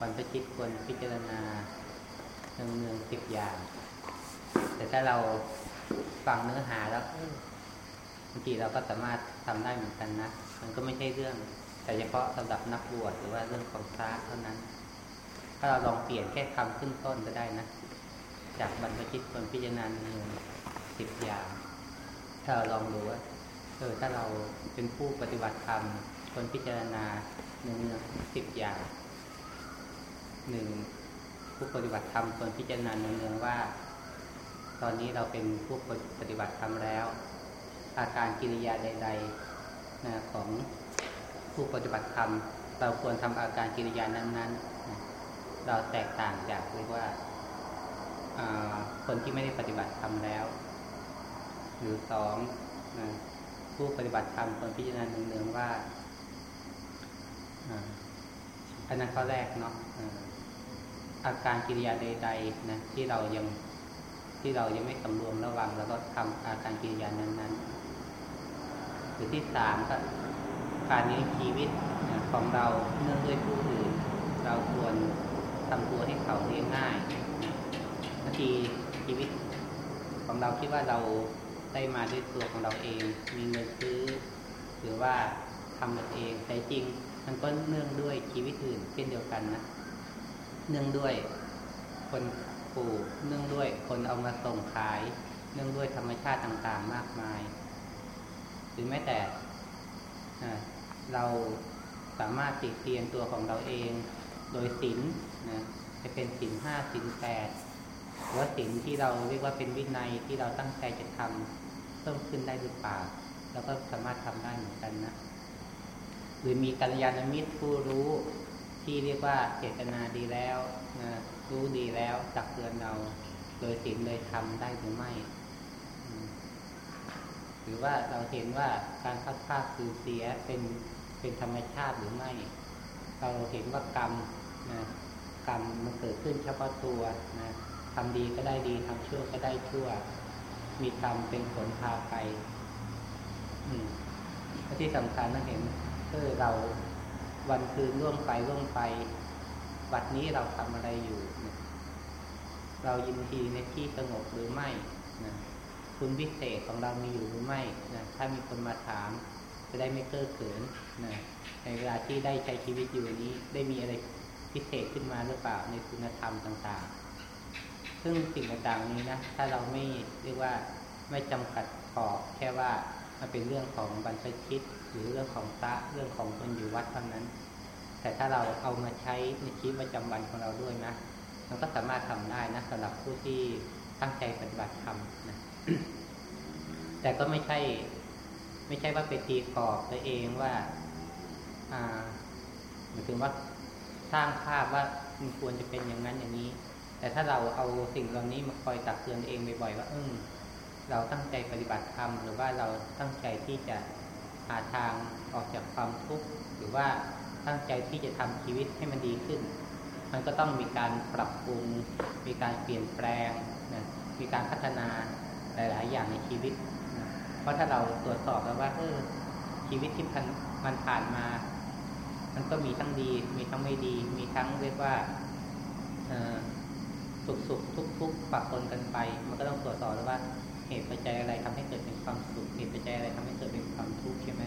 บรรพชิตควรพิจารณาเนืองเนืองสิบอย่าง แต่ถ้าเราฟังเนื้อหาแล้วบางทีเราก็สามารถทำได้เหมือนกันนะ มันก็ไม่ใช่เรื่อง แต่เฉพาะสำหรับนักบวชหรือว่าเรื่องของพระเท่านั้น ถ้าเราลองเปลี่ยนแค่คำขึ้นต้นก็ได้นะ จากบรรพชิตควรพิจารณาเนืองสิบอย่าง ถ้าเราลองดูว่าเออถ้าเราเป็นผู้ปฏิบัติธรรมควรพิจารณาเนืองสิบอย่าง หนึ่งผู้ปฏิบัติธรรมควรพิจารณาเนืองๆว่า ตอนนี้เราเป็นผู้ปฏิบัติธรรมแล้ว อาการกิริยาใดๆนะของผู้ปฏิบัติธรรม เราควรทำอาการกิริยานั้นๆนะเราแตกต่างจากเรียกว่าคนที่ไม่ได้ปฏิบัติธรรมแล้ว หรือสองนะผู้ปฏิบัติธรรมควรพิจารณาเนืองๆว่าอันนั้นข้อแรกเนาะ อาการกิริยาใดๆนะที่เรายังที่เรายังไม่สำรวมระวัง แล้วก็ทำอาการกิริยานั้นๆหรือที่สามก็การเลี้ยงชีวิตของเราเนื่องด้วยผู้อื่น เราควรทำตัวให้เขาเลี้ยงง่ายบางทีชีวิตของเราคิดว่าเราได้มาด้วยตัวของเราเอง มีเงินซื้อ หรือว่าทำเองแต่จริงมันก็เนื่องด้วยชีวิตอื่นเช่นเดียวกันนะ เนื่องด้วยคนปลูกเนื่องด้วยคนเอามาส่งขาย เนื่องด้วยธรรมชาติต่างๆมากมาย หรือแม้แต่เราสามารถติดเตียนตัวของเราเองโดยศีลนะจะเป็นศีลห้าศีลแปดหรือว่าศีลที่เราเรียกว่าเป็นวินัยที่เราตั้งใจจะทำเพิ่มขึ้นได้หรือเปล่าเราก็สามารถทำได้เหมือนกันนะหรือมีกัลยาณมิตรผู้รู้ ที่เรียกว่าเจตนาดีแล้วนะรู้ดีแล้วตักเตือนเราโดยศีลโดยธรรมได้หรือไม่หรือว่าเราเห็นว่าการพัดพาคือเสียเป็นเป็นธรรมชาติหรือไม่ เราเห็นว่ากรรมนะกรรมมันเกิดขึ้นเฉพาะตัวนะทำดีก็ได้ดีทำชั่วก็ได้ชั่ว มีกรรมเป็นผลพาไป อืมที่สำคัญต้องเห็นเออเรา วันคืนร่วงไปร่วงไป วัดนี้เราทำอะไรอยู่นะเรายินดีในที่สงบหรือไม่นะคุณพิเศษของเรามีอยู่หรือไม่นะถ้ามีคนมาถาม จะได้ไม่เก้อเขินนะในเวลาที่ได้ใช้ชีวิตอยู่นี้ ได้มีอะไรพิเศษขึ้นมาหรือเปล่าในคุณธรรมต่างๆ ซึ่งสิ่งต่างๆนี้นะ ถ้าเราไม่เรียกว่าไม่จำกัดขอบแค่ว่ามันเป็นเรื่องของบรรพชิต หรือเรื่องของพระเรื่องของคนอยู่วัดเท่านั้น แต่ถ้าเราเอามาใช้ในชีวิตประจำวันของเราด้วยนะมันก็สามารถทำได้นะสำหรับผู้ที่ตั้งใจปฏิบัติธรรมนะแต่ก็ไม่ใช่ ไม่ใช่ว่าไปตีกรอบตัวเองว่าอ่าหมายถึงว่าสร้างภาพว่ามันควรจะเป็นอย่างนั้นอย่างนี้ แต่ถ้าเราเอาสิ่งเหล่านี้มาคอยตักเตือนเองบ่อยๆว่าเออเราตั้งใจปฏิบัติธรรมหรือว่าเราตั้งใจที่จะ หาทางออกจากความทุกข์หรือว่าตั้งใจที่จะทำชีวิตให้มันดีขึ้น มันก็ต้องมีการปรับปรุง มีการเปลี่ยนแปลงนะมีการพัฒนาหลาย ๆ อย่างในชีวิตนะเพราะถ้าเราตรวจสอบแล้วว่าเออชีวิตที่มันผ่านมา มันก็มีทั้งดี มีทั้งไม่ดี มีทั้งเรียกว่าสุขสุขทุกทุกปะปนกันไป มันก็ต้องตรวจสอบแล้วว่า เหตุปัจจัยอะไรทำให้เกิดเป็นความสุขเหตุปัจจัยอะไรทำให้เกิดเป็นความทุกข์ใช่ไหม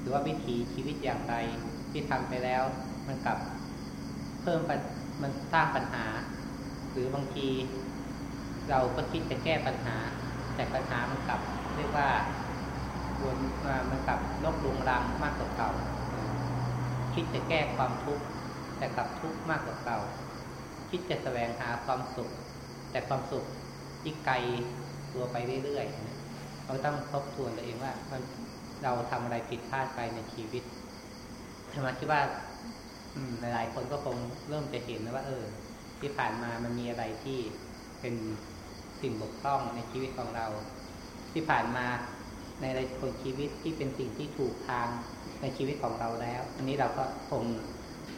หรือว่าวิถีชีวิตอย่างไรที่ทำไปแล้ว มันกลับเพิ่มมันสร้างปัญหา หรือบางทีเราก็คิดจะแก้ปัญหา แต่ปัญหามันกลับเรียกว่าวนมามันกลับลบลุงรังมากกว่าเก่า คิดจะแก้ความทุกข์แต่กลับทุกข์มากกว่าเก่า คิดจะแสวงหาความสุข แต่ความสุขที่ไกล ตัวไปเรื่อยๆเราต้องทบทวนตัวเองว่าเราทำอะไรผิดพลาดไปในชีวิตธรรมคิดว่าหลายๆคนก็คงเริ่มจะเห็นนะว่า เออ ที่ผ่านมามันมีอะไรที่เป็นสิ่งบกพร่องในชีวิตของเรา ที่ผ่านมาในในคนชีวิตที่เป็นสิ่งที่ถูกทางในชีวิตของเราแล้ว อันนี้เราก็คง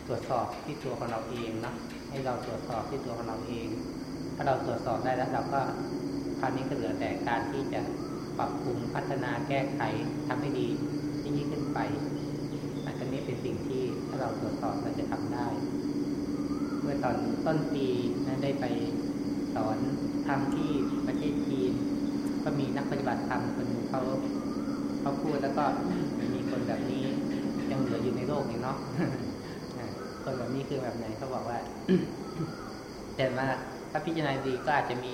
ตรวจสอบที่ตัวของเราเองเนาะให้เราตรวจสอบที่ตัวของเราเอง ถ้าเราตรวจสอบได้แล้วเราก็ คราวนี้ก็เหลือแต่การที่จะปรับปรุงพัฒนาแก้ไขทำให้ดียิ่งขึ้นไปอันนี้เป็นสิ่งที่ถ้าเราตรวจสอบเราจะทำได้ เมื่อตอนต้นปีนะได้ไปสอนทำที่ประเทศจีน ก็มีนักปฏิบัติธรรมคนเขาเขาพูดแล้วก็มีคนแบบนี้ยังเหลืออยู่ในโลกอีกเนาะคนแบบนี้คือแบบไหนเขาบอกว่า แต่ว่าถ้าพิจารณาดีก็อาจจะมี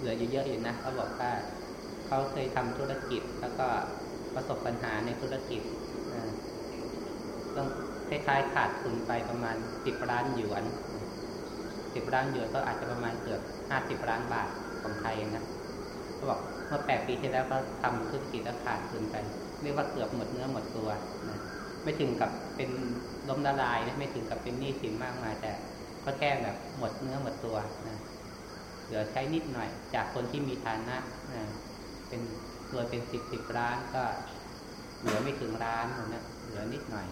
เหลืออยู่เยอะอยู่นะเขาบอกว่าเขาเคยทำธุรกิจ แล้วก็ประสบปัญหาในธุรกิจต้องคล้ายๆขาดทุนไปประมาณสิบล้านหยวนสิบล้านหยวนก็อาจจะประมาณเกือบห้าสิบล้านบาทของไทยนะเขาบอกเมื่อแปดปีที่แล้วก็ทำธุรกิจแล้วขาดทุนไปเรียกว่าเกือบหมดเนื้อหมดตัวนะไม่ถึงกับเป็นล้มละลายนะไม่ถึงกับเป็นหนี้สินมากมายแต่ก็แค่แบบหมดเนื้อหมดตัวนะ เหลือใช้นิดหน่อย จากคนที่มีฐานะนะเป็นรวยเป็นสิบสิบล้านก็เหลือไม่ถึงล้านคนนะเหลือนิดหน่อย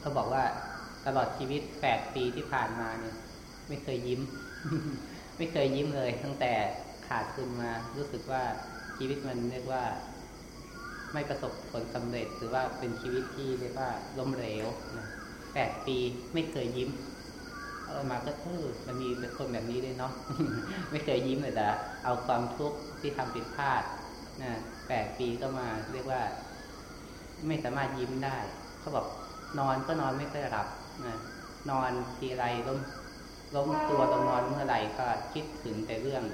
เขาบอกว่าตลอดชีวิตแปดปีที่ผ่านมาเนี่ย ไม่เคยยิ้ม ไม่เคยยิ้มเลย ตั้งแต่ขาดทุนมารู้สึกว่าชีวิตมันเรียกว่า ไม่ประสบผลสำเร็จหรือว่าเป็นชีวิตที่เรียกว่าล้มเหลวนะแปดปีไม่เคยยิ้ม เอามาก็เออมันมีเป็นคนแบบนี้ด้วยเนาะไม่เคยยิ้มเลยแต่เอาความทุกข์ที่ทำผิดพลาดนะแปดปีก็มาเรียกว่า ไม่สามารถยิ้มได้ เขาบอกนอนก็นอนไม่ค่อยหลับนะนอนทีไรล้มล้มตัวลงนอนเมื่อไหร่ก็คิดถึงแต่เรื่อง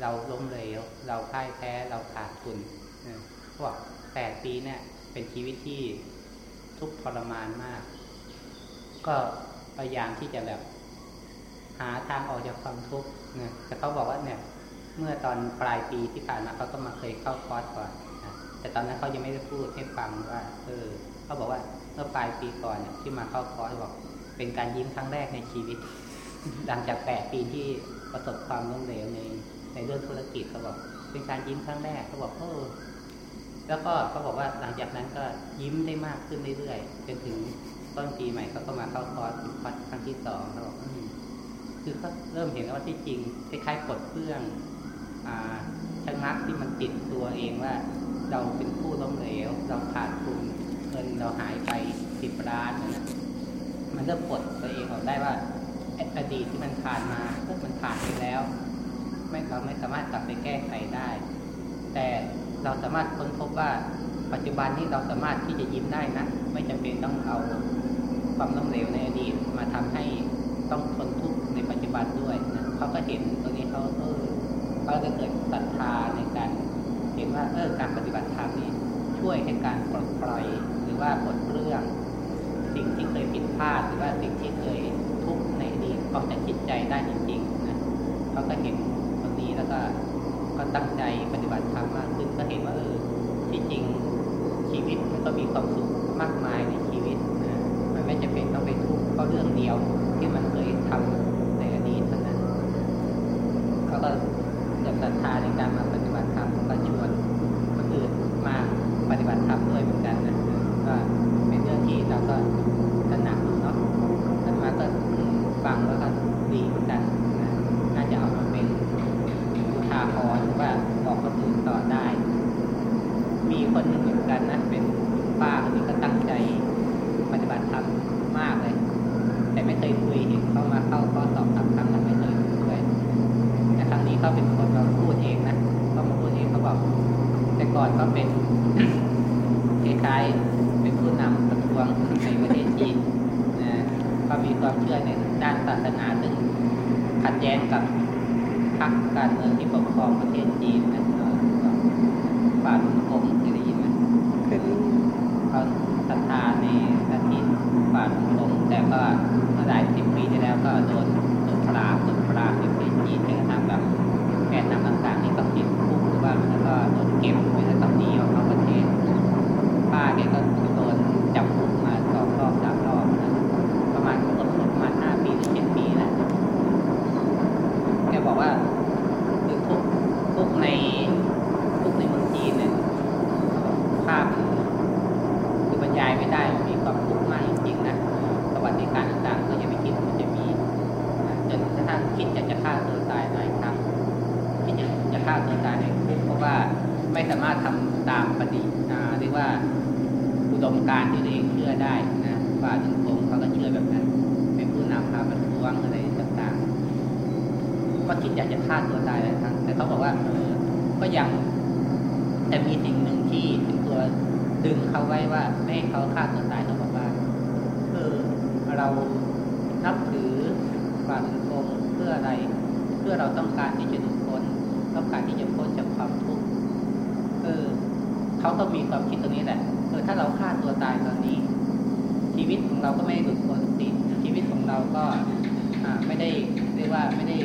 เราล้มเหลวเราพ่ายแพ้เราขาดทุนนะเขาบอกแปดปีเนี่ย เป็นชีวิตที่ทุกข์ทรมานมาก ก็พยายามที่จะแบบาทางออกจากความทุกข์นะแต่เขาบอกว่าเนี่ย เมื่อตอนปลายปีที่ผ่านมาเขาก็มาเคยเข้าคอร์สก่อนนะแต่ตอนนั้นเขายังไม่ได้พูดให้ฟังว่าเออเขาบอกว่าเมื่อปลายปีก่อนเนี่ยที่มาเข้าคอร์สบอกเป็นการยิ้มครั้งแรกในชีวิต หลังจากแปดปีที่ประสบความล้มเหลวในในเรื่องธุรกิจเขาบอก เป็นการยิ้มครั้งแรกเขาบอกเออแล้วก็เขาบอกว่าหลังจากนั้นก็ยิ้มได้มากขึ้นเรื่อยๆจนถึงต้นปีใหม่เขาก็มาเข้าคอร์สคอร์สครั้งที่สองเขาบอก คือเขาเริ่มเห็นว่าที่จริงคล้ายๆกดเครื่องอ่าชะงักที่มันติดตัวเองว่าเราเป็นผู้ล้มเหลวเราขาดทุนเงินเราหายไปสิบล้านนะมันเริ่มปลดตัวเองออกได้ว่าอดีตที่มันผ่านมาพวกมันผ่านไปแล้ว ไม่เราไม่สามารถกลับไปแก้ไขได้ แต่เราสามารถค้นพบว่าปัจจุบันนี้เราสามารถที่จะยิ้มได้นะ ไม่จำเป็นต้องเอาความล้มเหลวในอดีตมาทำให้ต้องทน บันด้วยนะเขาก็เห็นตัวนี้เขาเออเขาจะเกิดศรัทธาในการเห็นว่าเออการปฏิบัติธรรมนี้ช่วยให้การปลดปล่อยหรือว่าปลดเรื่อง สิ่งที่เคยผิดพลาดหรือว่าสิ่งที่เคยทุกข์ในอดีตออกจากจิตใจได้จริงๆนะเขาก็เห็นตรงนี้แล้วก็ก็ตั้งใจปฏิบัติธรรมมากขึ้นก็เห็นว่าเออที่จริงชีวิตมันก็มีความสุขมากมายในชีวิตนะมันไม่จำเป็นต้องไปทุกข์เพราะเรื่องเดียวที่มันเคยทำในอดีตเท่านั้นเขาก็เกิดศรัทธาในการมาปฏิบัติธรรมก็ชวนคนอื่นมาปฏิบัติธรรมด้วยเหมือนกันนะก็เป็นเรื่องที่เราก็ถนัดเนาะท่านมาก็ฟังแล้วก็ดีเหมือนกันนะน่าจะเอามาเป็นอุทาหรณ์หรือว่าบอกคนอื่นต่อได้ มีคนหนึ่งเหมือนกันนะเป็นป้าคนนี้ก็ตั้งใจปฏิบัติธรรมมากเลย แต่ไม่เคยคุยเห็นเขามาเข้าข้อสอบทำครั้งนั้นไม่เคยคุยด้วยแต่ครั้งนี้เขาเป็นคนมาพูดเองนะเขามาพูดเองเขาบอก แต่ก่อน เป็นคล้ายๆเป็นผู้นำประท้วงในประเทศจีนนะเขามีความเชื่อในด้านศาสนาซึ่งขัดแย้งกับพรรคการเมืองที่ปกครองประเทศจีนนะฝ่าลุงกงที่ได้ยินไหมเคยได้ยินเขาศรัทธาในลัทธิฝ่าลุงกงแต่ก็ามารถทำตามปฏิอ่าเรียกว่าอุดมการที่ตัวเองเชื่อได้นะว่าถึงผมเขาก็เชื่อแบบนั้น เป็นผู้นำพาประท้วงอะไรต่างๆ ก็คิดอยากจะฆ่าตัวตายหลายครั้งแต่เขาบอกว่าเออก็ยังแต่มีสิ่งหนึ่งที่เป็นตัวดึงเขาไว้ว่าไม่ให้เขาฆ่าตัวตายเขาบอกว่าเออเรานับถือบาปกงเพื่ออะไร เพื่อเราต้องการที่จะหลุดพ้นต้องการที่จะพ้นจากความ เออเขาก็มีความคิดตรงนี้แหละเออถ้าเราฆ่าตัวตายตอนนี้ ชีวิตของเราก็ไม่หลุดพ้นสิชีวิตของเราก็ไม่ได้เรียกว่าไม่ได้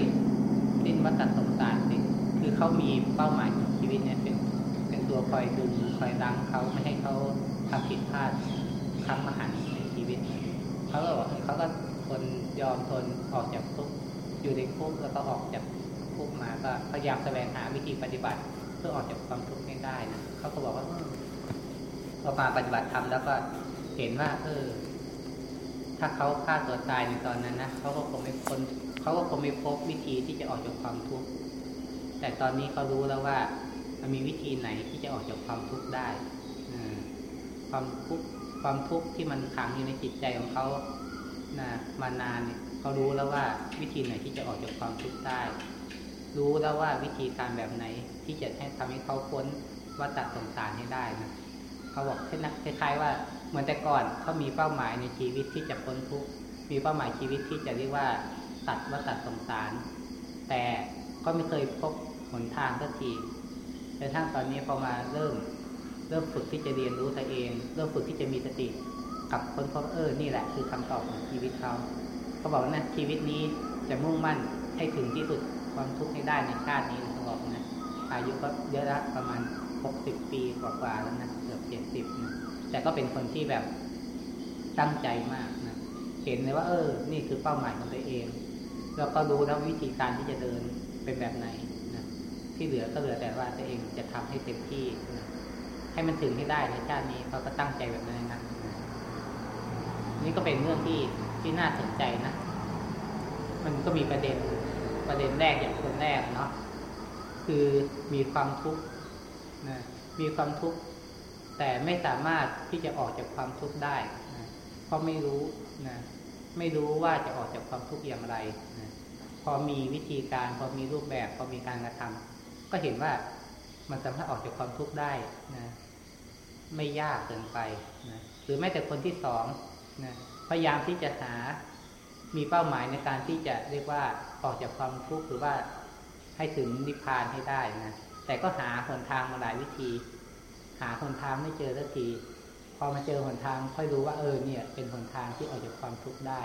สิ้นวัฏสงสารสิคือเขามีเป้าหมายของชีวิตเนี่ยเป็นเป็นตัวคอยดึงคอยดังเขาไม่ให้เขาทำผิดพลาดครั้งมหันในชีวิตเขาก็บอกเขาก็ทนยอมทนออกจากคุกอยู่ในคุกแล้วก็ออกจากคุกมาก็พยายามแสวงหาวิธีปฏิบัติ เพื่อออกจากความทุกข์ให้ได้นะเขาก็บอกว่าพอมาปฏิบัติธรรมแล้วก็เห็นว่า เออ ถ้าเขาฆ่าตัวตายในตอนนั้นนะเขาก็คงไม่คนเขาก็คงไม่พบวิธีที่จะออกจากความทุกข์แต่ตอนนี้เขารู้แล้วว่ามันมีวิธีไหนที่จะออกจากความทุกข์ได้ความทุกข์ความทุกข์ที่มันขังอยู่ในจิตใจของเขานะมานานเนี่ยเขารู้แล้วว่าวิธีไหนที่จะออกจากความทุกข์ได้ รู้แล้วว่าวิธีการแบบไหนที่จะให้ทำให้เขาพ้นวัฏสงสารให้ได้นะเขาบอกคล้ายๆว่าเหมือนแต่ก่อนเขามีเป้าหมายในชีวิตที่จะพ้นทุกข์มีเป้าหมายชีวิตที่จะเรียกว่าตัดวัฏสงสาร แต่ก็ไม่เคยพบหนทางสักทีแต่ทั้งตอนนี้พอมาเริ่ม เริ่มฝึกที่จะเรียนรู้ตัวเอง เริ่มฝึกที่จะมีสติกับคนพบเออนี่แหละคือคำตอบของชีวิตเขาเขาบอกว่านะชีวิตนี้จะมุ่งมั่นให้ถึงที่สุด ความทุกข์ให้ได้ในชาตินี้เขาบอกนะอายุก็เยอะแล้วประมาณหกสิบปีกว่าๆแล้วนะเกือบเจ็ดสิบนะแต่ก็เป็นคนที่แบบตั้งใจมากนะเห็นเลยว่า เออ นี่คือเป้าหมายของตัวเอง แล้วก็รู้แล้ววิธีการที่จะเดินเป็นแบบไหนนะที่เหลือก็เหลือแต่ว่าตัวเองจะทำให้เต็มที่นะให้มันถึงให้ได้ในชาตินี้เขาก็ตั้งใจแบบนั้นนะนี่ก็เป็นเรื่องที่ที่น่าสนใจนะ มันก็มีประเด็น ประเด็นแรกอย่างคนแรกเนาะคือมีความทุกข์นะมีความทุกข์แต่ไม่สามารถที่จะออกจากความทุกข์ได้นะเพราะไม่รู้นะไม่รู้ว่าจะออกจากความทุกข์อย่างไรนะพอมีวิธีการพอมีรูปแบบพอมีการกระทำก็เห็นว่ามันสามารถออกจากความทุกข์ได้นะไม่ยากเกินไปนะหรือแม้แต่คนที่สองนะพยายามที่จะหา มีเป้าหมายในการที่จะเรียกว่าออกจากความทุกข์หรือว่าให้ถึงนิพพานให้ได้นะแต่ก็หาหนทางมาหลายวิธี หาหนทางไม่เจอสักทีพอมาเจอหนทาง ค่อยรู้ว่าเออเนี่ย เป็นหนทางที่ออกจากความทุกข์ได้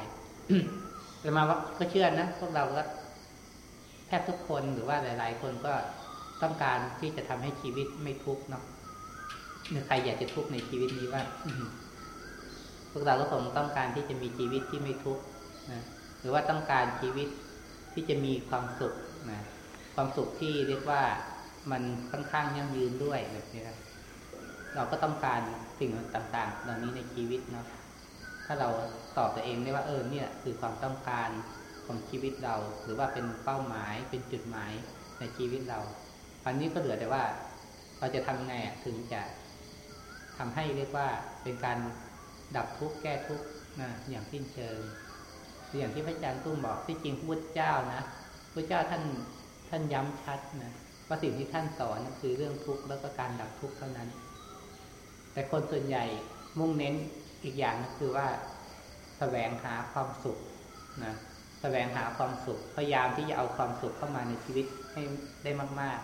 แต่มาว่าก็เชื่อนะพวกเราก็แทบทุกคนหรือว่าหลาย ๆ คนก็ต้องการที่จะทำให้ชีวิตไม่ทุกข์เนาะหรือใครอยากจะทุกข์ในชีวิตนี้ว่าพวกเราก็คงต้องการที่จะมีชีวิตที่ไม่ทุกข์ นะหรือว่าต้องการชีวิตที่จะมีความสุขนะความสุขที่เรียกว่ามันค่อนข้างยั่งยืนด้วยแบบนี้เราก็ต้องการสิ่งต่างๆเหล่านี้ในชีวิตเนาะถ้าเราตอบตัวเองได้ว่าเออเนี่ยคือความต้องการของชีวิตเรา หรือว่าเป็นเป้าหมายเป็นจุดหมายในชีวิตเราอันนี้ก็เหลือแต่ว่า เราจะทำไงถึงจะทำให้เรียกว่าเป็นการดับทุกข์แก้ทุกข์นะอย่างสิ้นเชิง อย่างที่พระอาจารย์ตุ้มบอกที่จริงพุทธเจ้านะพระเจ้าท่านท่านย้ำชัดนะว่าสิ่งที่ท่านสอนคือเรื่องทุกข์แล้วก็การดับทุกข์เท่านั้น แต่คนส่วนใหญ่มุ่งเน้นอีกอย่างคือว่าสแสวงหาความสุขนะสแสวงหาความสุข พยายามที่จะเอาความสุขเข้ามาในชีวิตให้ได้มาก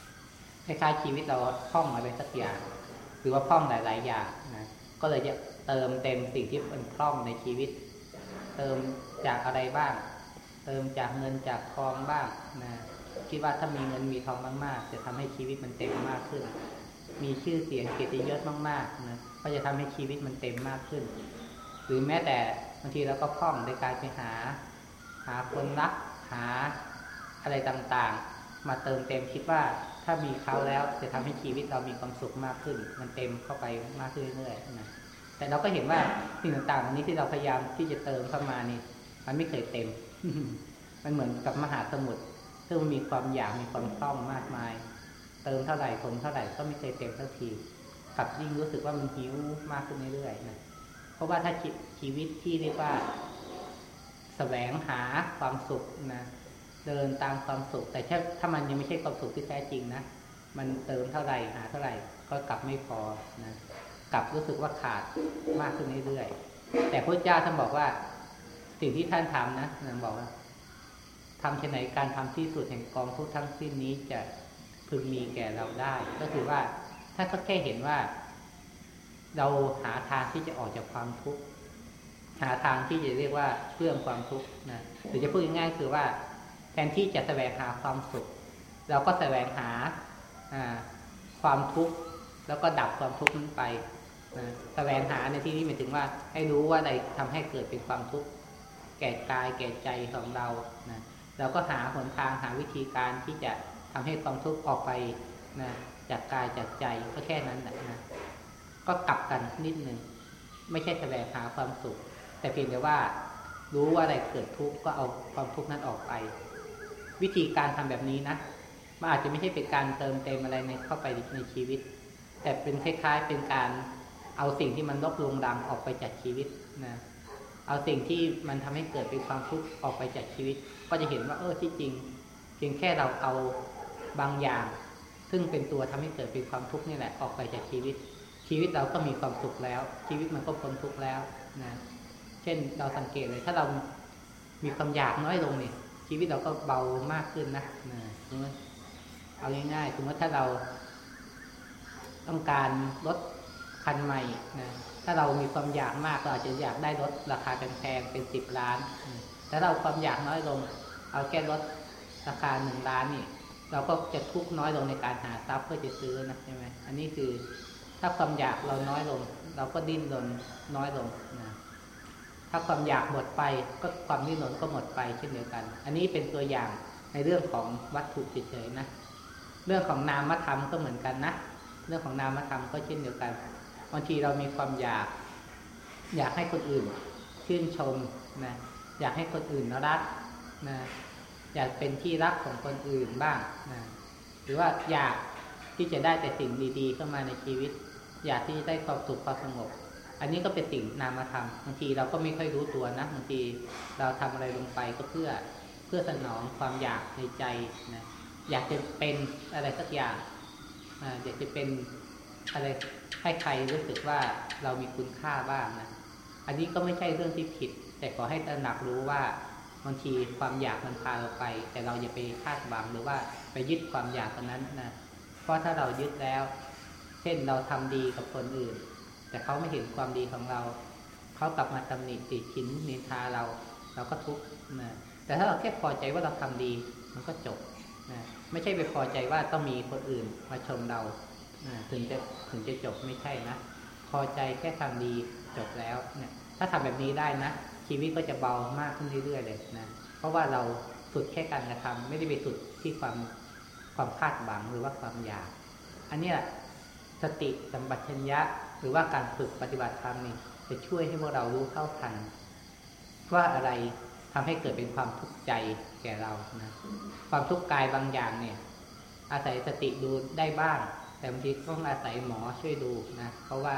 ๆคล้ายๆชีวิตเราคล่องอะไรสักอย่าง หรือว่าคล่องหลาย ๆ อย่างนะก็เลยจะเติมเต็มสิ่งที่มันคล่องในชีวิต เติมจากอะไรบ้าง เติมจากเงินจากทองบ้างนะคิดว่าถ้ามีเงินมีทองมากๆ จะทำให้ชีวิตมันเต็มมากขึ้น มีชื่อเสียงเกียรติยศมากๆนะก็จะทำให้ชีวิตมันเต็มมากขึ้น หรือแม้แต่บางทีเราก็คล่องในการไปหา หาคนรักหาอะไรต่างๆ มาเติมเต็มคิดว่าถ้ามีเขาแล้วจะทำให้ชีวิตเรามีความสุขมากขึ้น มันเต็มเข้าไปมากขึ้นเรื่อยๆนะ แต่เราก็เห็นว่าสิ่งต่างๆอันนี้ที่เราพยายามที่จะเติมเข้ามานี่ มันไม่เคยเต็ม มันเหมือนกับมหาสมุทรซึ่งมันมีความอยากมีความคล่องมากมาย เติมเท่าไหร่ผมเท่าไหร่ก็ไม่เคยเต็มสักทีกลับยิ่งรู้สึกว่ามันหิวมากขึ้นเรื่อยๆนะเพราะว่าถ้าชีวิตที่เรียกว่าสแสวงหาความสุขนะเดินตามความสุข แต่ถ้ามันยังไม่ใช่ความสุขที่แท้จริงนะมันเติมเท่าไหร่หาเท่าไหร่ก็กลับไม่พอนะ กลับรู้สึกว่าขาดมากขึ้นเรื่อยๆแต่พระเจ้าท่านบอกว่า สิ่งที่ท่านทำนะท่านบอกว่าทำเช่นไหนการทำที่สุดแห่งกองทุกทั้งสิ้นนี้จะพึงมีแก่เราได้ ก็คือว่าถ้าก็แค่เห็นว่า เราหาทางที่จะออกจากความทุกข์หาทางที่จะเรียกว่าเพื่อความทุกข์นะหรือจะพูดง่ายๆคือว่า แทนที่จะแสวงหาความสุข เราก็แสวงหาความทุกข์แล้วก็ดับความทุกข์นั้นไป นะแสวงหาในที่นี้หมายถึงว่าให้รู้ว่าอะไรทำให้เกิดเป็นความทุกข์แก่กายแก่ใจของเรานะเราก็หาหนทางหาวิธีการที่จะทำให้ความทุกข์ออกไปนะจากกายจากใจก็แค่นั้นแหละนะก็กลับกันนิดนึงไม่ใช่แสวงหาความสุข แต่เพียงแต่ว่ารู้ว่าอะไรเกิดทุกข์ก็เอาความทุกข์นั้นออกไป วิธีการทำแบบนี้นะมันอาจจะไม่ใช่เป็นการเติมเต็มอะไรในเข้าไปในชีวิต แต่เป็นคล้ายๆเป็นการ เอาสิ่งที่มันลบลงดังออกไปจากชีวิตนะเอาสิ่งที่มันทำให้เกิดเป็นความทุกข์ออกไปจากชีวิต ก็จะเห็นว่าเออที่จริง เพียงแค่เราเอาบางอย่าง ซึ่งเป็นตัวทำให้เกิดเป็นความทุกข์นี่แหละออกไปจากชีวิต ชีวิตเราก็มีความสุขแล้ว ชีวิตมันก็พ้นทุกข์แล้วนะเช่นเราสังเกตเลยถ้าเรามีความอยากน้อยลงเนี่ยชีวิตเราก็เบามากขึ้นนะนะเอาง่ายๆสมมติถ้าเราต้องการรถ คันใหม่นะถ้าเรามีความอยากมากเราอาจจะอยากได้รถราคาแพงเป็นสิบล้านแต่เราความอยากน้อยลง เอาแค่รถราคาหนึ่งล้านนี่ เราก็จะทุกน้อยลงในการหาทรัพย์เพื่อจะซื้อนะใช่ไหมอันนี้คือถ้าความอยากเราน้อยลง เราก็ดิ้นรนน้อยลงนะถ้าความอยากหมดไปก็ความดิ้นรนก็หมดไปเช่นเดียวกัน อันนี้เป็นตัวอย่างในเรื่องของวัตถุเฉยๆนะ เรื่องของนามธรรมก็เหมือนกันนะ เรื่องของนามธรรมก็เช่นเดียวกัน บางทีเรามีความอยาก อยากให้คนอื่นชื่นชมนะอยากให้คนอื่นรักนะอยากเป็นที่รักของคนอื่นบ้างนะหรือว่าอยากที่จะได้แต่สิ่งดีๆ เข้ามาในชีวิต อยากที่จะได้ความสุขความสงบ อันนี้ก็เป็นสิ่งนามธรรมบางทีเราก็ไม่ค่อยรู้ตัวนะบางทีเราทำอะไรลงไปก็เพื่อเพื่อสนองความอยากในใจนะอยากจะเป็นอะไรสักอย่างอยากจะเป็น อะไรให้ใครรู้สึกว่าเรามีคุณค่าบ้างนะอันนี้ก็ไม่ใช่เรื่องที่ผิด แต่ขอให้ตระหนักรู้ว่าบางทีความอยากมันพาเราไป แต่เราอย่าไปคาดหวังหรือว่าไปยึดความอยากตรงนั้นนะเพราะถ้าเรายึดแล้ว เช่นเราทำดีกับคนอื่น แต่เขาไม่เห็นความดีของเรา เขากลับมาตำหนิติชินนินทาเรา เราก็ทุกข์นะแต่ถ้าเราแค่พอใจว่าเราทำดี มันก็จบนะไม่ใช่ไปพอใจว่าต้องมีคนอื่นมาชมเรา ถึงจะถึงจะจบไม่ใช่นะ พอใจแค่ทำดีจบแล้วเนี่ย ถ้าทำแบบนี้ได้นะ ชีวิตก็จะเบามากขึ้นเรื่อยๆเลยนะเพราะว่าเราสุดแค่การกระทำไม่ได้ไปสุดที่ความความคาดหวังหรือว่าความอยาก อันนี้สติสัมปชัญญะ หรือว่าการฝึกปฏิบัติธรรมนี่จะช่วยให้พวกเรารู้เท่าทัน ว่าอะไรทำให้เกิดเป็นความทุกข์ใจแก่เรานะ ความทุกข์กายบางอย่างเนี่ย อาศัยสติดูได้บ้าง แต่บางทีต้องอาศัยหมอช่วยดูนะเพราะว่า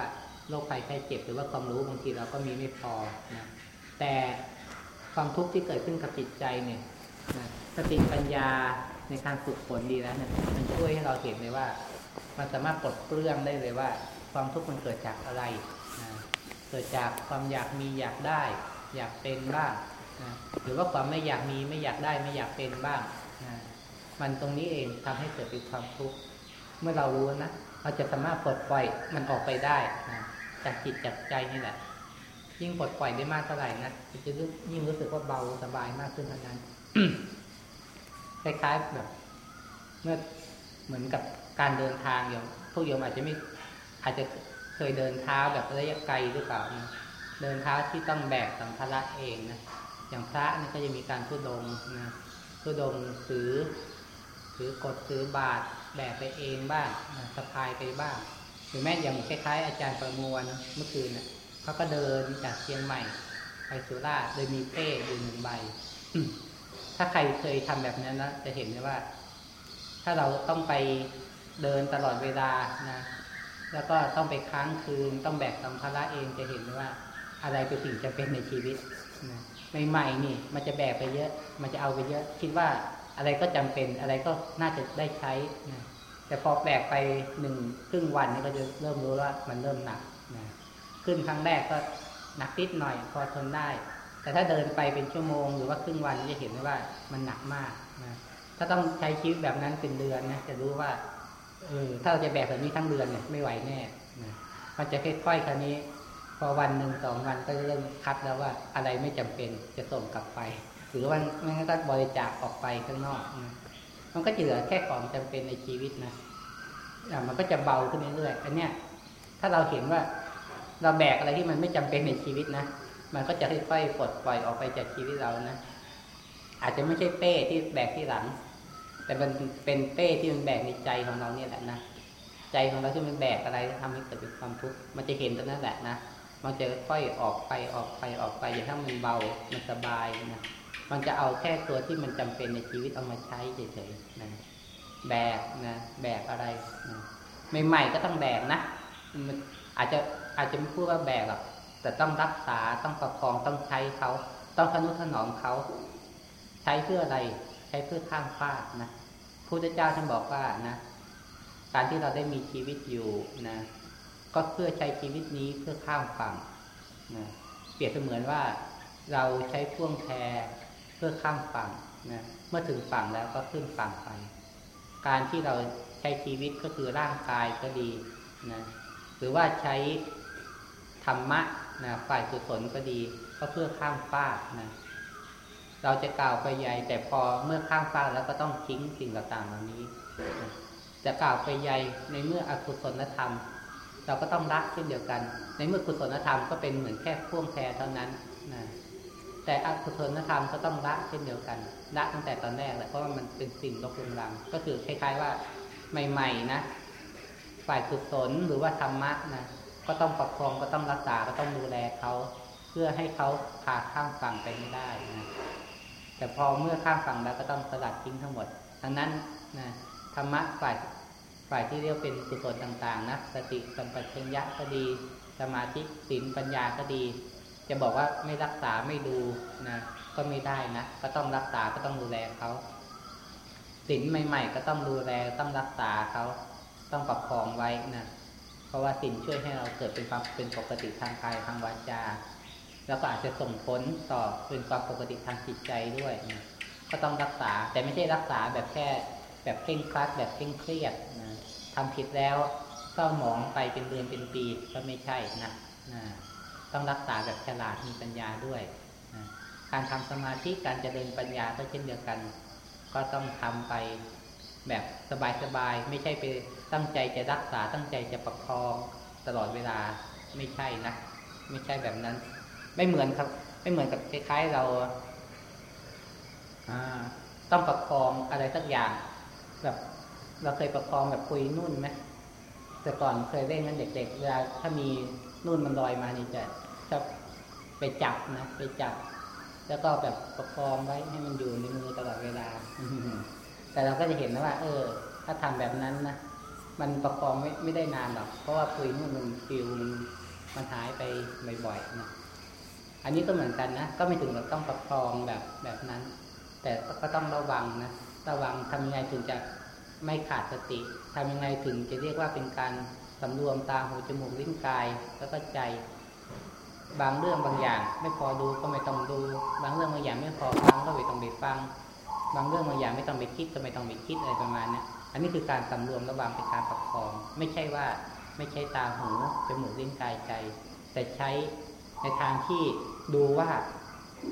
โรคภัยไข้เจ็บหรือว่าความรู้บางทีเราก็มีไม่พอนะแต่ความทุกข์ที่เกิดขึ้นกับจิตใจเนี่ยนะสติปัญญาในการฝึกฝนดีแล้วเนี่ยมันช่วยให้เราเห็นเลยว่า มันสามารถปลดเปลื้องได้เลยว่า ความทุกข์มันเกิดจากอะไรนะเกิดจากความอยากมีอยากได้ อยากเป็นบ้างนะหรือว่าความไม่อยากมีไม่อยากได้ไม่อยากเป็นบ้างนะมันตรงนี้เองทำให้เกิดเป็นความทุกข์ เมื่อเรารู้นะเราจะสามารถปลดปล่อยมันออกไปได้นะจากจิตจากใจนี่แหละ ยิ่งปลดปล่อยได้มากเท่าไหร่นะจะยิ่งรู้สึกว่าเบาสบายมากขึ้นเท่านั้นคล้ายๆแบบ เมื่อเหมือนกับการเดินทางโยมพวกโยมอาจจะไม่อาจจะเคยเดินเท้าแบบระยะไกลหรือเปล่านะเดินเท้าที่ต้องแบกสัมภาระเองนะอย่างพระนี่ก็จะมีการทุดงนะทุดงถือถือกดถือบาท แบกไปเองบ้างสะพายไปบ้าง หรือแม้อย่างคล้ายๆอาจารย์ประมวลเมื่อคืนเขาก็เดินจากเชียงใหม่ ไปสุราษฎร์โดยมีเป้อยู่หนึ่งใบ ถ้าใครเคยทำแบบนั้นนะจะเห็นได้ว่า ถ้าเราต้องไปเดินตลอดเวลานะแล้วก็ต้องไปค้างคืน ต้องแบกสัมภาระเองจะเห็นว่า อะไรเป็นสิ่งจะเป็นในชีวิตนะใหม่ๆนี่ มันจะแบกไปเยอะ มันจะเอาไปเยอะ คิดว่าอะไรก็จำเป็นอะไรก็น่าจะได้ใช้นะ แต่พอแบกไปหนึ่งครึ่งวันนี่ก็จะเริ่มรู้ว่ามันเริ่มหนักนะขึ้นครั้งแรกก็หนักนิดหน่อยพอทนได้ แต่ถ้าเดินไปเป็นชั่วโมง หรือว่าครึ่งวันจะเห็นได้ว่ามันหนักมากนะถ้าต้องใช้ชีวิตแบบนั้นเป็นเดือนนะจะรู้ว่าเออถ้าเราจะแบกแบบนี้ทั้งเดือนเนี่ยไม่ไหวแน่นะมันจะค่อยๆคราวนี้ พอวันหนึ่งสองวันก็จะเริ่มคัดแล้วว่าอะไรไม่จำเป็นจะส่งกลับไป หรือวันไม่งั้นก็บริจาคออกไปข้างนอกนะ มันก็จะเหลือแค่ของจำเป็นในชีวิตนะมันก็จะเบาขึ้นเรื่อยๆอันเนี้ยถ้าเราเห็นว่าเราแบกอะไรที่มันไม่จำเป็นในชีวิตนะ มันก็จะค่อยๆปลดปล่อยออกไปจากชีวิตเรานะ อาจจะไม่ใช่เป้ที่แบกที่หลัง แต่มันเป็นเป้ที่มันแบกในใจของเราเนี่ยแหละนะ ใจของเราที่มันแบกอะไรทำให้เกิดเป็นความทุกข์ มันจะเห็นตรงนั้นแหละนะ มันจะค่อยออกไปออกไปออกไปอย่างถ้ามันเบา มันสบายนะ มันจะเอาแค่ตัวที่มันจำเป็นในชีวิตเอามาใช้เฉยๆนะแบกนะแบกอะไรนะใหม่ๆก็ต้องแบกนะมันอาจจะอาจจะไม่พูดว่าแบกหรอกแต่ต้องรักษาต้องประคองต้องใช้เขาต้องทนุถนอมเขา ใช้เพื่ออะไร ใช้เพื่อข้ามฟากนะพระพุทธเจ้าท่านบอกว่านะการที่เราได้มีชีวิตอยู่นะ ก็เพื่อใช้ชีวิตนี้เพื่อข้ามฝั่งนะเปรียบเสมือนว่าเราใช้พ่วงแพ เพื่อข้ามฝั่งนะเมื่อถึงฝั่งแล้วก็ขึ้นฝั่งไป การที่เราใช้ชีวิตก็คือร่างกายก็ดีนะหรือว่าใช้ธรรมะนะฝ่ายกุศลก็ดีก็เพื่อข้ามฟากนะเราจะกล่าวไปใหญ่ แต่พอเมื่อข้ามฟากแล้วก็ต้องทิ้งสิ่งต่างๆเหล่านี้นะจะกล่าวไปใหญ่ในเมื่ออกุศลธรรม เราก็ต้องรักเช่นเดียวกัน ในเมื่อกุศลธรรมก็เป็นเหมือนแค่พ่วงแพรเท่านั้นนะ แต่อกุศลธรรมก็ต้องละเช่นเดียวกันละตั้งแต่ตอนแรกแหละเพราะว่ามันเป็นสิ่งลบลุงลัง ก็คือคล้าย ๆว่าใหม่ ๆ นะฝ่ายกุศลหรือว่าธรรมะนะก็ต้องประคองก็ต้องรักษาก็ต้องดูแลเขาเพื่อให้เขาพาข้ามฝั่งไปไม่ได้นะแต่พอเมื่อข้ามฝั่งแล้วก็ต้องสลัดทิ้งทั้งหมดดังนั้นนะธรรมะฝ่ายฝ่ายที่เรียกเป็นกุศลต่างๆนะสติสัมปชัญญะก็ดี สมาธิศีลปัญญาก็ดี จะบอกว่าไม่รักษาไม่ดูนะก็ไม่ได้นะก็ต้องรักษาก็ต้องดูแลเขาศีลใหม่ ๆ ก็ต้องดูแลต้องรักษาเขาต้องประคองไว้นะเพราะว่าศีลช่วยให้เราเกิดเป็นความเป็นปกติทางกายทางวาจา แล้วก็อาจจะส่งผลต่อเป็นความปกติทางจิตใจด้วยนะก็ต้องรักษาแต่ไม่ใช่รักษาแบบแค่แบบเคร่งครัดแบบเคร่งเครียดนะทำผิดแล้วเศร้าหมองไปเป็นเดือนเป็นปีก็ไม่ใช่นะนะ ต้องรักษาแบบฉลาดมีปัญญาด้วยนะการทำสมาธิการเจริญปัญญาก็เช่นเดียวกัน ก็ต้องทำไปแบบสบายๆไม่ใช่ไปตั้งใจจะรักษาตั้งใจจะประคองตลอดเวลาไม่ใช่นะไม่ใช่แบบนั้น ไม่เหมือนครับ ไม่เหมือนกับคล้ายๆเราต้องประคองอะไรสักอย่างแบบเราเคยประคองแบบคุยนุ่นไหมแต่ก่อนเคยเล่นกันเด็กๆเวลาถ้ามี นุ่นมันลอยมานี่จะจะไปจับนะไปจับ แล้วก็แบบประคองไว้ให้มันอยู่ในมือตลอดเวลา แต่เราก็จะเห็นนะว่า เออ ถ้าทำแบบนั้นนะมันประคองไม่ไม่ได้นานหรอก เพราะว่าปุยนู่นมันฟิวมันมันหายไปบ่อยๆนะอันนี้ก็เหมือนกันนะก็ไม่ถึงกับต้องประคองแบบแบบนั้น แต่ก็ต้องระวังนะระวังทำยังไงถึงจะไม่ขาดสติทำยังไงถึงจะเรียกว่าเป็นการ สำรวมตาหูจมูกลิ้นกายแล้วก็ใจ บางเรื่องบางอย่าง ไม่พอดูก็ไม่ต้องดู บางเรื่องบางอย่างไม่พอฟังก็ไม่ต้องไปฟัง บางเรื่องบางอย่างไม่ต้องไปคิดก็ไม่ต้องไปคิดอะไรประมาณนี้อันนี้คือการสำรวมระวังเป็นการประคอง ไม่ใช่ว่าไม่ใช่ตาหูจมูกลิ้นกายใจ แต่ใช้ในทางที่ดูว่า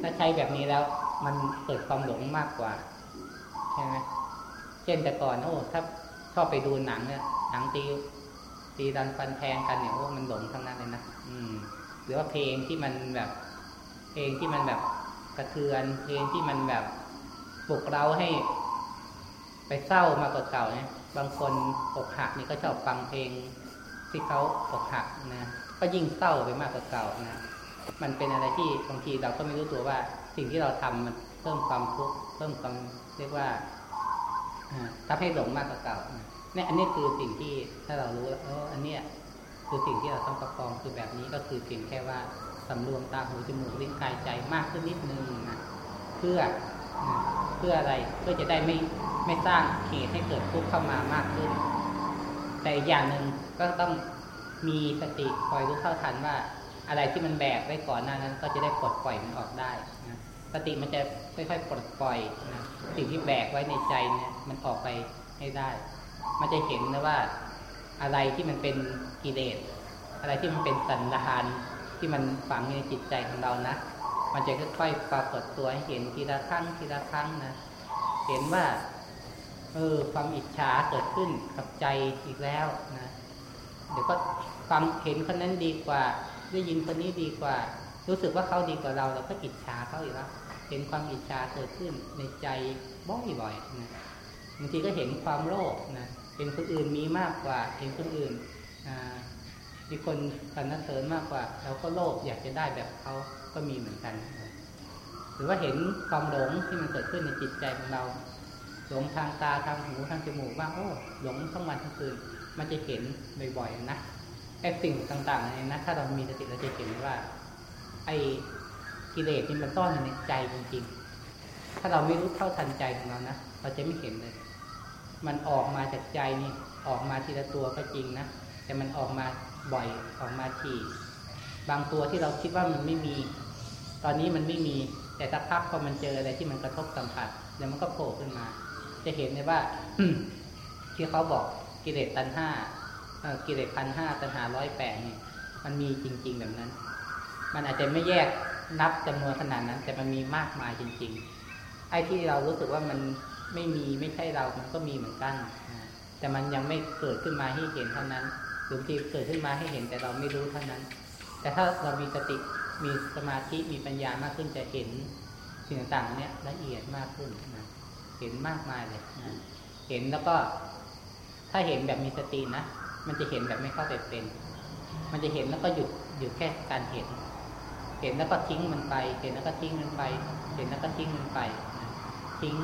ถ้าใช้แบบนี้แล้วมันเกิดความหลงมากกว่าใช่ไหมเช่นแต่ก่อนโอ้ถ้าชอบไปดูหนังเนี่ยหนังตี ตีดันฟันแทงกันเนี่ยโอ้มันหลงทั้งนั้นเลยนะอืม หรือว่าเพลงที่มันแบบ เพลงที่มันแบบกระเทือน เพลงที่มันแบบปลุกเราให้ ไปเศร้ามากกว่าเก่าเนี่ย บางคนอกหักนี่ก็ชอบฟังเพลงที่เขาอกหักนะก็ยิ่งเศร้าไปมากกว่าเก่านะมันเป็นอะไรที่บางทีเราก็ไม่รู้ตัวว่าสิ่งที่เราทำมันเพิ่มความทุกข์เพิ่มความเรียกว่าทำให้หลงมากกว่าเก่า เนี่ยอันนี้คือสิ่งที่ถ้าเรารู้แล้วอันเนี้ยคือสิ่งที่เราต้องประคองคือแบบนี้ก็คือเพียงแค่ว่าสำรวมตาหูจมูกลิ้นกายใจมากขึ้นนิดนึงนะเพื่อเพื่ออะไรเพื่อจะได้ไม่ไม่สร้างเหตุให้เกิดทุกข์เข้ามามากขึ้น แต่อีกอย่างหนึ่งก็ต้องมีสติคอยรู้เท่าทันว่า อะไรที่มันแบกไว้ก่อนหน้านั้น ก็จะได้ปลดปล่อยมันออกได้นะสติมันจะค่อยๆปลดปล่อยนะสิ่งที่แบกไว้ในใจเนี่ยมันออกไปให้ได้ มันจะเห็นนะว่าอะไรที่มันเป็นกิเลสอะไรที่มันเป็นสันดานที่มันฝังในจิตใจของเรานะ มันจะค่อยๆปรากฏตัวให้เห็นทีละครั้งทีละครั้งนะ เห็นว่า เออ ความอิจฉาเกิดขึ้นกับใจอีกแล้วนะ เดี๋ยวก็ฟังเห็นคนนั้นดีกว่า ได้ยินคนนี้ดีกว่า รู้สึกว่าเขาดีกว่าเราเราก็อิจฉาเขาอีกแล้ว เห็นความอิจฉาเกิดขึ้นในใจบ่อยๆนะ บางทีก็เห็นความโลภนะเห็นคนอื่นมีมากกว่า เห็นคนอื่นมีคนสรรเสริญมากกว่าเราก็โลภอยากจะได้แบบเขาก็มีเหมือนกัน หรือว่าเห็นความหลงที่มันเกิดขึ้นในจิตใจของเรา หลงทางตาทางหูทางจมูกว่าโอ้หลงทั้งวันทั้งคืนมันจะเห็นบ่อยๆนะไอ้สิ่งต่างๆนี่นะถ้าเรามีสติเราจะเห็นว่า ไอ้กิเลสนี่มันต้อนอยู่ในใจจริงๆ ถ้าเราไม่รู้เท่าทันใจของเรานะเราจะไม่เห็นเลย มันออกมาจากใจนี่ออกมาทีละตัวก็จริงนะ แต่มันออกมาบ่อยออกมาทีบางตัวที่เราคิดว่ามันไม่มี ตอนนี้มันไม่มี แต่สักพักพอมันเจออะไรที่มันกระทบสัมผัสเดี๋ยวมันก็โผล่ขึ้นมา จะเห็นเลยว่าที่เขาบอกกิเลสตัณห้ากิเลสพันห้าตัณหาร้อยแปดเนี่ยมันมีจริง ๆ แบบนั้น มันอาจจะไม่แยกนับจำนวนขนาดนั้น แต่มันมีมากมายจริง ๆ ไอ้ที่เรารู้สึกว่ามัน ไม่มีไม่ใช่เรา มันก็มีเหมือนกัน แต่มันยังไม่เกิดขึ้นมาให้เห็นเท่านั้นหรือที่เกิดขึ้นมาให้เห็นแต่เราไม่รู้เท่านั้น แต่ถ้าเรามีสติมีสมาธิมีปัญญามากขึ้นจะเห็นสิ่งต่างๆเนี้ยละเอียดมากขึ้นนะเห็นมากมายเลยนะเห็นแล้วก็ ถ้าเห็นแบบมีสตินะมันจะเห็นแบบไม่เข้าไปเป็น มันจะเห็นแล้วก็หยุดหยุดแค่การเห็น เห็นแล้วก็ทิ้งมันไป เห็นแล้วก็ทิ้งมันไป เห็นแล้วก็ทิ้งมันไป ทิ้ง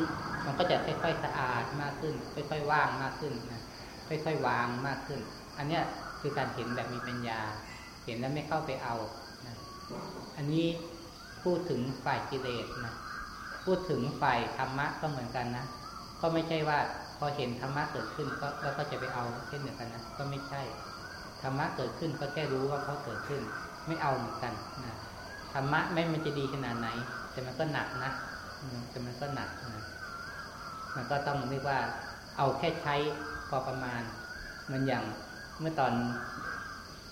มันก็จะค่อยๆสะอาดมากขึ้น ค่อยๆว่างมากขึ้นนะค่อยๆวางมากขึ้น อันเนี้ยคือการเห็นแบบมีปัญญา เห็นแล้วไม่เข้าไปเอานะอันนี้พูดถึงฝ่ายกิเลสนะพูดถึงฝ่ายธรรมะก็เหมือนกันนะก็ไม่ใช่ว่าพอเห็นธรรมะเกิดขึ้นก็แล้วก็จะไปเอาเช่นเดียวกันนะก็ไม่ใช่ธรรมะเกิดขึ้นก็แค่รู้ว่าเขาเกิดขึ้น ไม่เอาเหมือนกันนะธรรมะไม่มันจะดีขนาดไหน แต่มันก็หนักนะแต่มันก็หนักนะ มันก็ต้องเรียกว่าเอาแค่ใช้พอประมาณ มันอย่างเมื่อตอน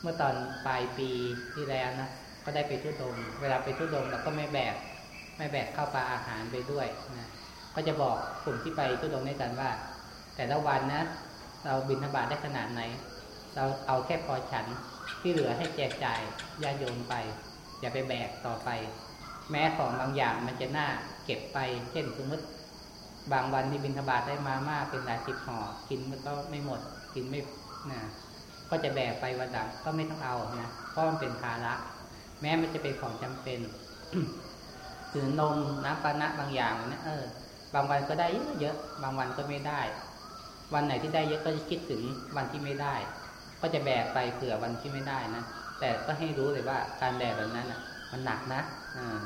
เมื่อตอนปลายปีที่แล้วนะก็ได้ไปทุดงเวลาไปทุดงเราก็ไม่แบกไม่แบกข้าวปลาอาหารไปด้วยนะก็จะบอกกลุ่มที่ไปทุดงด้วยกันว่า แต่ละวันนะ เราบินธบาตได้ขนาดไหน เราเอาแค่พอฉันที่เหลือให้แจกจ่ายญาโยมไป อย่าไปแบกต่อไป แม้ของบางอย่างมันจะน่าเก็บไป เช่นสมมติ บางวันที่บินธบาตได้มามากเป็นหลายสิบห่อกินมันก็ไม่หมด กินไม่นะก็จะแบกไปวันหลังก็ไม่ต้องเอานะเพราะมันเป็นภาระ แม้มันจะเป็นของจำเป็นถือนมน้ำปานะบางอย่างนะเออ บางวันก็ได้เยอะบางวันก็ไม่ได้ วันไหนที่ได้เยอะก็จะคิดถึงวันที่ไม่ได้ ก็จะแบกไปเผื่อวันที่ไม่ได้นะแต่ก็ให้รู้เลยว่าการแบกแบบนั้นอะ มันหนักนะอ่า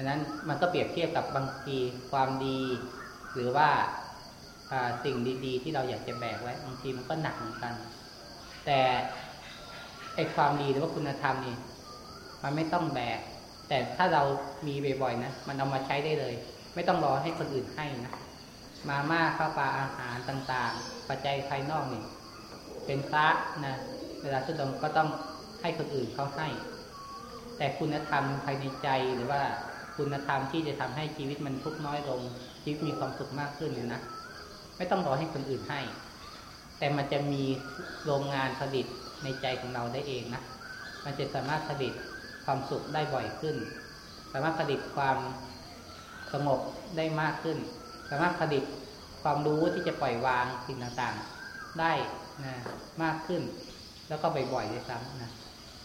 ดังนั้นมันก็เปรียบเทียบกับบางทีความดี หรือว่าสิ่งดีๆ ที่เราอยากจะแบกไว้บางทีมันก็หนักเหมือนกัน แต่ไอความดีหรือว่าคุณธรรมนี่มันไม่ต้องแบก แต่ถ้าเรามีบ่อยๆนะมันเอามาใช้ได้เลย ไม่ต้องรอให้คนอื่นให้นะมาม่าข้าวปลาอาหารต่างๆ ปัจจัยภายนอกนี่ เป็นพระนะเวลาสุดงก็ต้องให้คนอื่นเขาให้ แต่คุณธรรมภายในใจหรือว่า คุณธรรมที่จะทำให้ชีวิตมันทุกข์น้อยลง ชีวิตมีความสุขมากขึ้นเลยนะไม่ต้องรอให้คนอื่นให้ แต่มันจะมีโรงงานผลิตในใจของเราได้เองนะมันจะสามารถผลิตความสุขได้บ่อยขึ้น สามารถผลิตความสงบได้มากขึ้น สามารถผลิตความรู้ที่จะปล่อยวางสิ่งต่างๆได้นะมากขึ้น แล้วก็บ่อยๆด้วยซ้ำนะ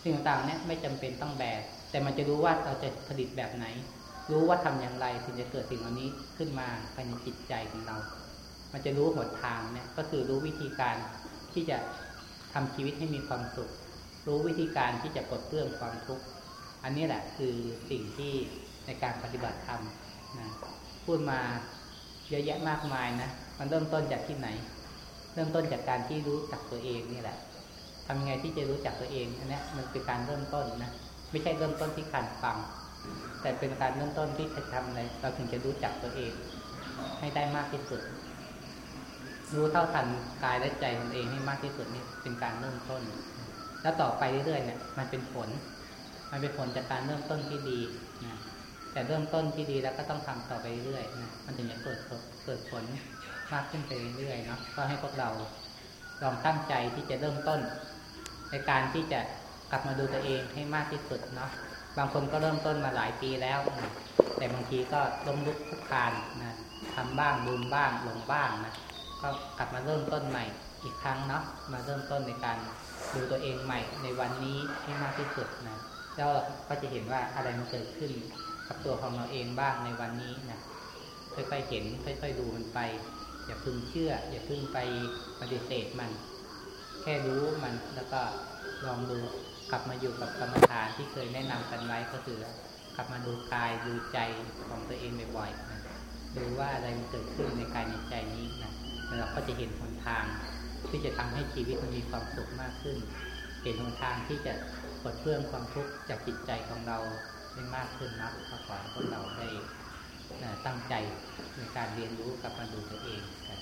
สิ่งต่างๆเนี่ยไม่จำเป็นต้องแบกแต่มันจะรู้ว่าเราจะผลิตแบบไหน รู้ว่าทำอย่างไรถึงจะเกิดสิ่งเหล่านี้ขึ้นมาภายในจิตใจของเรา มันจะรู้หนทางเนี่ยก็คือรู้วิธีการที่จะทำชีวิตให้มีความสุข รู้วิธีการที่จะปลดเปลื้องความทุกข์อันนี้แหละคือสิ่งที่ในการปฏิบัติธรรมนะพูดมาเยอะแยะมากมายนะมันเริ่มต้นจากที่ไหน เริ่มต้นจากการที่รู้จักตัวเองนี่แหละทำยังไงที่จะรู้จักตัวเองอันนี้มันเป็นการเริ่มต้นนะไม่ใช่เริ่มต้นที่การฟัง แต่เป็นการเริ่มต้นที่จะทำอะไรเราถึงจะรู้จักตัวเอง ให้ได้มากที่สุด รู้เท่าทันกายและใจตนเองให้มากที่สุดนี่เป็นการเริ่มต้น แล้วต่อไปเรื่อยๆเนี่ย มันเป็นผล มันเป็นผลจากการเริ่มต้นที่ดีนะแต่เริ่มต้นที่ดีแล้วก็ต้องทำต่อไปเรื่อยๆนะมันถึงจะเกิดเกิดผลมากขึ้นไปเรื่อยๆเนาะก็ให้พวกเราลองตั้งใจที่จะเริ่มต้น ในการที่จะกลับมาดูตัวเองให้มากที่สุดเนาะ บางคนก็เริ่มต้นมาหลายปีแล้ว แต่บางทีก็ล้มลุกคลุกคานนะทำบ้างลืมบ้างหลงบ้างนะก็กลับมาเริ่มต้นใหม่อีกครั้งเนาะมาเริ่มต้นในการดูตัวเองใหม่ในวันนี้ให้มากที่สุดนะแล้วเราก็จะเห็นว่าอะไรมันเกิดขึ้นกับตัวของเราเองบ้างในวันนี้นะค่อยๆเห็นค่อย ๆ ดูมันไป อย่าพึ่งเชื่อ อย่าพึ่งไปปฏิเสธมัน แค่รู้มันแล้วก็ลองดู กลับมาอยู่กับกรรมฐานที่เคยแนะนำกันไว้ก็คือกลับมาดูกายดูใจของตัวเองบ่อยๆนะดูว่าอะไรมันเกิดขึ้นในกายในใจนี้นะแล้วเราก็จะเห็นหนทางที่จะทำให้ชีวิตมันมีความสุขมากขึ้น เห็นหนทางที่จะปลดเปลื้องความทุกข์จากจิตใจของเราได้มากขึ้นนะก็ขอให้พวกเราได้ตั้งใจในการเรียนรู้กลับมาดูตัวเองกัน